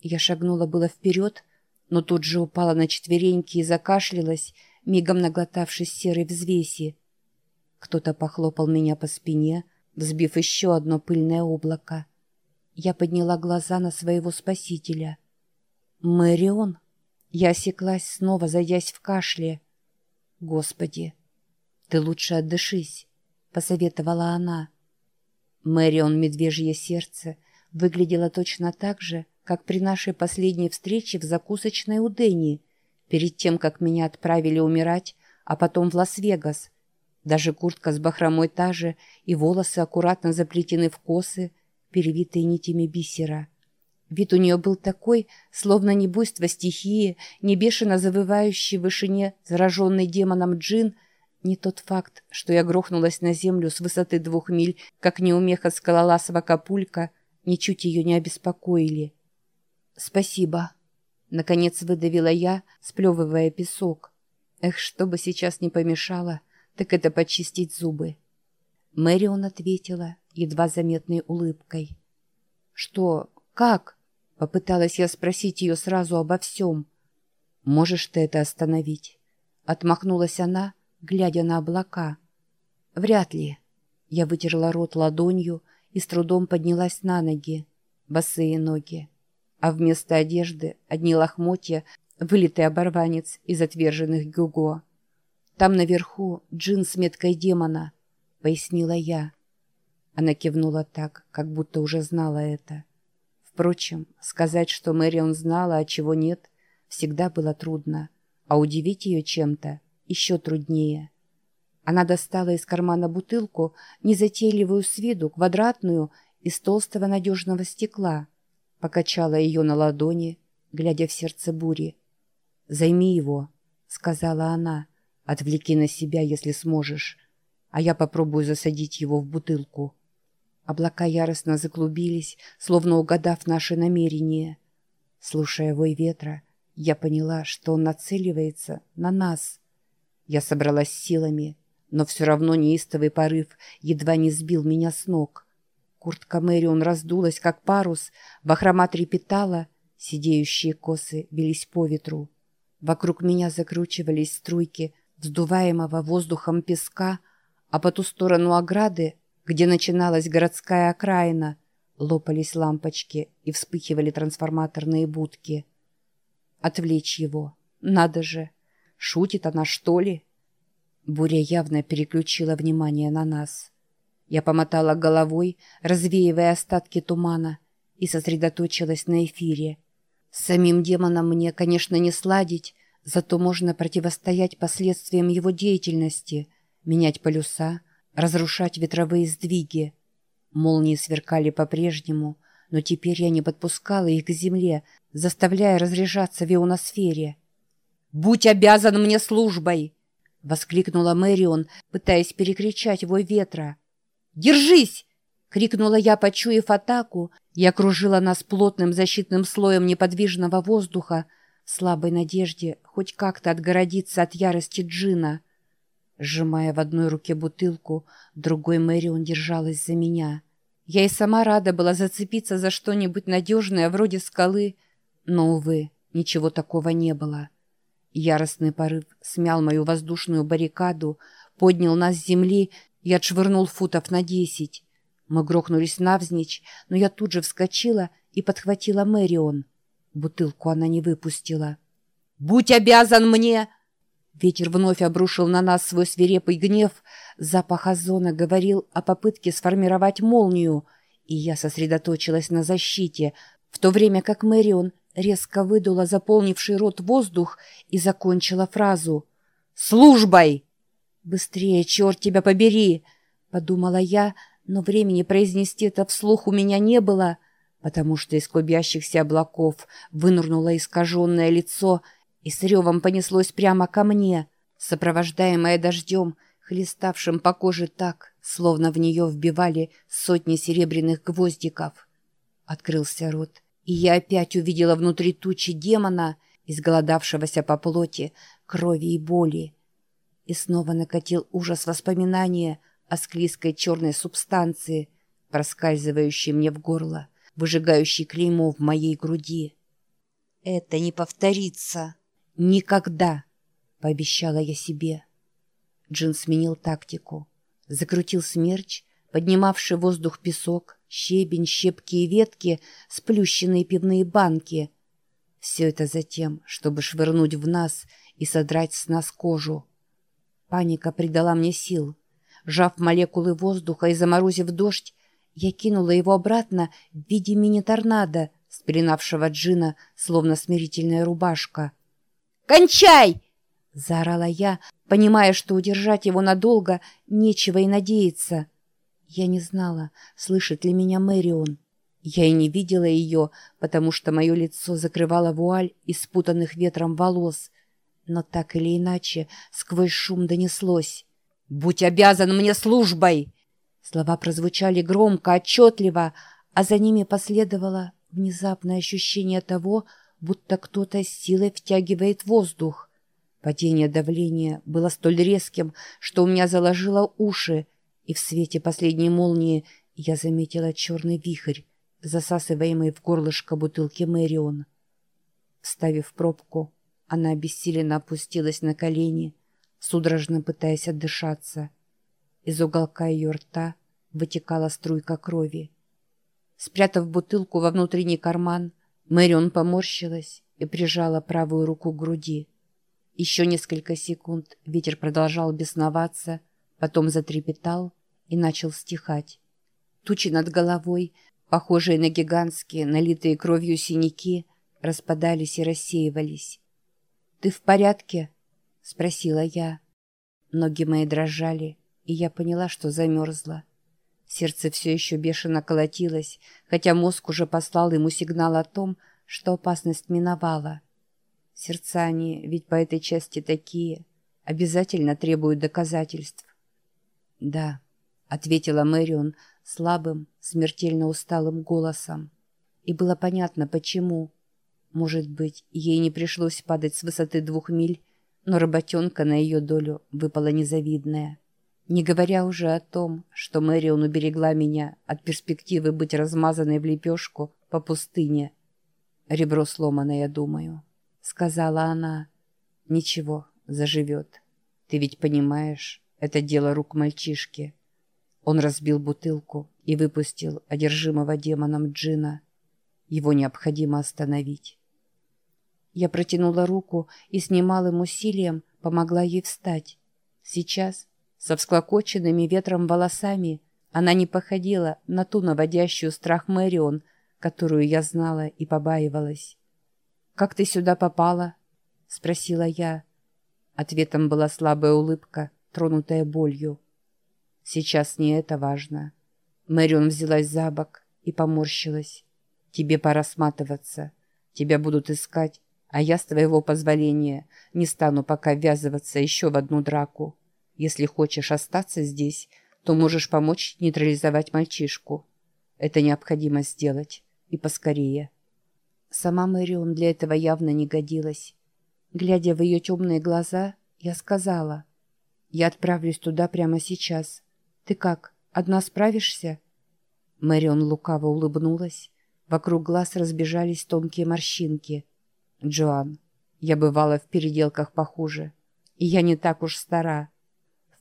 Я шагнула было вперед, но тут же упала на четвереньки и закашлялась, мигом наглотавшись серой взвеси. Кто-то похлопал меня по спине, взбив еще одно пыльное облако. Я подняла глаза на своего спасителя. «Мэрион!» Я осеклась, снова зайдясь в кашле. «Господи! Ты лучше отдышись!» — посоветовала она. Мэрион Медвежье Сердце выглядела точно так же, как при нашей последней встрече в закусочной у Дэнни, перед тем, как меня отправили умирать, а потом в Лас-Вегас. Даже куртка с бахромой та же, и волосы аккуратно заплетены в косы, перевитые нитями бисера. Вид у нее был такой, словно не буйство стихии, не бешено завывающий в вышине зараженный демоном джин, не тот факт, что я грохнулась на землю с высоты двух миль, как неумеха скалолазого капулька, ничуть ее не обеспокоили. «Спасибо», — наконец выдавила я, сплевывая песок. «Эх, что бы сейчас не помешало, так это почистить зубы». Мэрион ответила едва заметной улыбкой. «Что? Как?» Попыталась я спросить ее сразу обо всем. «Можешь ты это остановить?» Отмахнулась она, глядя на облака. «Вряд ли». Я вытерла рот ладонью и с трудом поднялась на ноги. Босые ноги. А вместо одежды одни лохмотья, вылитый оборванец из отверженных гюго. «Там наверху джин с меткой демона», — пояснила я. Она кивнула так, как будто уже знала это. Впрочем, сказать, что Мэрион знала, а чего нет, всегда было трудно, а удивить ее чем-то еще труднее. Она достала из кармана бутылку, незатейливую с виду, квадратную, из толстого надежного стекла, покачала ее на ладони, глядя в сердце бури. «Займи его», — сказала она, — «отвлеки на себя, если сможешь, а я попробую засадить его в бутылку». Облака яростно заклубились, словно угадав наши намерения. Слушая вой ветра, я поняла, что он нацеливается на нас. Я собралась силами, но все равно неистовый порыв едва не сбил меня с ног. Куртка Мэрион раздулась, как парус, бахрома трепетала, сидеющие косы бились по ветру. Вокруг меня закручивались струйки вздуваемого воздухом песка, а по ту сторону ограды где начиналась городская окраина, лопались лампочки и вспыхивали трансформаторные будки. Отвлечь его. Надо же. Шутит она, что ли? Буря явно переключила внимание на нас. Я помотала головой, развеивая остатки тумана, и сосредоточилась на эфире. С самим демоном мне, конечно, не сладить, зато можно противостоять последствиям его деятельности, менять полюса — разрушать ветровые сдвиги. Молнии сверкали по-прежнему, но теперь я не подпускала их к земле, заставляя разряжаться в ионосфере. «Будь обязан мне службой!» — воскликнула Мэрион, пытаясь перекричать вой ветра. «Держись!» — крикнула я, почуяв атаку, и окружила нас плотным защитным слоем неподвижного воздуха в слабой надежде хоть как-то отгородиться от ярости Джина — Сжимая в одной руке бутылку, другой Мэрион держалась за меня. Я и сама рада была зацепиться за что-нибудь надежное, вроде скалы, но, увы, ничего такого не было. Яростный порыв смял мою воздушную баррикаду, поднял нас с земли и отшвырнул футов на десять. Мы грохнулись навзничь, но я тут же вскочила и подхватила Мэрион. Бутылку она не выпустила. «Будь обязан мне!» Ветер вновь обрушил на нас свой свирепый гнев. Запах озона говорил о попытке сформировать молнию, и я сосредоточилась на защите, в то время как Мэрион резко выдула заполнивший рот воздух и закончила фразу «Службой!» «Быстрее, черт тебя побери!» — подумала я, но времени произнести это вслух у меня не было, потому что из клубящихся облаков вынырнуло искаженное лицо — и с ревом понеслось прямо ко мне, сопровождаемое дождем, хлеставшим по коже так, словно в нее вбивали сотни серебряных гвоздиков. Открылся рот, и я опять увидела внутри тучи демона, изголодавшегося по плоти, крови и боли. И снова накатил ужас воспоминания о склизкой черной субстанции, проскальзывающей мне в горло, выжигающей клеймо в моей груди. Это не повторится. Никогда, пообещала я себе. Джин сменил тактику. Закрутил смерч, поднимавший воздух песок, щебень, щепки и ветки, сплющенные пивные банки. Все это затем, чтобы швырнуть в нас и содрать с нас кожу. Паника придала мне сил. Жав молекулы воздуха и заморозив дождь, я кинула его обратно в виде мини-торнадо, спеленавшего Джина, словно смирительная рубашка. «Кончай!» — заорала я, понимая, что удержать его надолго нечего и надеяться. Я не знала, слышит ли меня Мэрион. Я и не видела ее, потому что мое лицо закрывала вуаль из спутанных ветром волос. Но так или иначе сквозь шум донеслось. «Будь обязан мне службой!» Слова прозвучали громко, отчетливо, а за ними последовало внезапное ощущение того, будто кто-то с силой втягивает воздух. Падение давления было столь резким, что у меня заложило уши, и в свете последней молнии я заметила черный вихрь, засасываемый в горлышко бутылки Мэрион. Вставив пробку, она обессиленно опустилась на колени, судорожно пытаясь отдышаться. Из уголка ее рта вытекала струйка крови. Спрятав бутылку во внутренний карман, Мэрион поморщилась и прижала правую руку к груди. Еще несколько секунд ветер продолжал бесноваться, потом затрепетал и начал стихать. Тучи над головой, похожие на гигантские, налитые кровью синяки, распадались и рассеивались. «Ты в порядке?» — спросила я. Ноги мои дрожали, и я поняла, что замерзла. Сердце все еще бешено колотилось, хотя мозг уже послал ему сигнал о том, что опасность миновала. Сердца они ведь по этой части такие, обязательно требуют доказательств. «Да», — ответила Мэрион слабым, смертельно усталым голосом. И было понятно, почему. Может быть, ей не пришлось падать с высоты двух миль, но работенка на ее долю выпала незавидная. Не говоря уже о том, что Мэрион уберегла меня от перспективы быть размазанной в лепешку по пустыне. «Ребро сломано, я думаю», — сказала она. «Ничего, заживет. Ты ведь понимаешь, это дело рук мальчишки». Он разбил бутылку и выпустил одержимого демоном Джина. Его необходимо остановить. Я протянула руку и с немалым усилием помогла ей встать. Сейчас, со всклокоченными ветром волосами она не походила на ту наводящую страх Мэрион, которую я знала и побаивалась. «Как ты сюда попала?» — спросила я. Ответом была слабая улыбка, тронутая болью. «Сейчас не это важно». Мэрион взялась за бок и поморщилась. «Тебе пора сматываться. Тебя будут искать, а я, с твоего позволения, не стану пока ввязываться еще в одну драку». Если хочешь остаться здесь, то можешь помочь нейтрализовать мальчишку. Это необходимо сделать. И поскорее. Сама Мэрион для этого явно не годилась. Глядя в ее темные глаза, я сказала. «Я отправлюсь туда прямо сейчас. Ты как, одна справишься?» Мэрион лукаво улыбнулась. Вокруг глаз разбежались тонкие морщинки. «Джоан, я бывала в переделках похуже. И я не так уж стара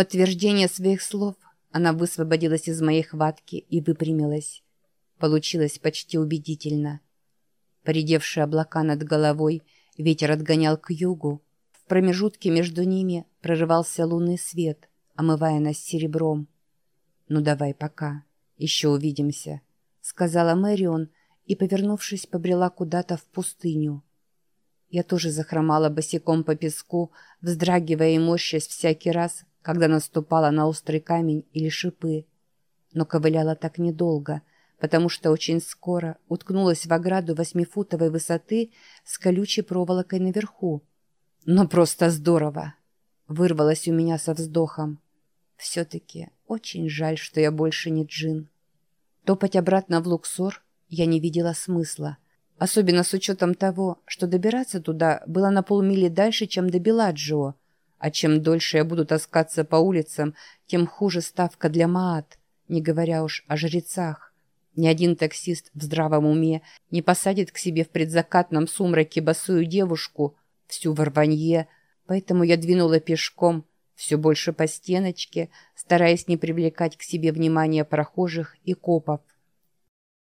подтверждение своих слов она высвободилась из моей хватки и выпрямилась. Получилось почти убедительно. Поредевшие облака над головой ветер отгонял к югу. В промежутке между ними прорывался лунный свет, омывая нас серебром. «Ну давай пока, еще увидимся», — сказала Мэрион и, повернувшись, побрела куда-то в пустыню. Я тоже захромала босиком по песку, вздрагивая и морщась всякий раз, когда наступала на острый камень или шипы. Но ковыляла так недолго, потому что очень скоро уткнулась в ограду восьмифутовой высоты с колючей проволокой наверху. Но просто здорово! Вырвалась у меня со вздохом. Все-таки очень жаль, что я больше не джин. Топать обратно в Луксор я не видела смысла. Особенно с учетом того, что добираться туда было на полмили дальше, чем до Беладжио, а чем дольше я буду таскаться по улицам, тем хуже ставка для Маат, не говоря уж о жрецах. Ни один таксист в здравом уме не посадит к себе в предзакатном сумраке босую девушку, всю в рванье, поэтому я двинула пешком, все больше по стеночке, стараясь не привлекать к себе внимания прохожих и копов.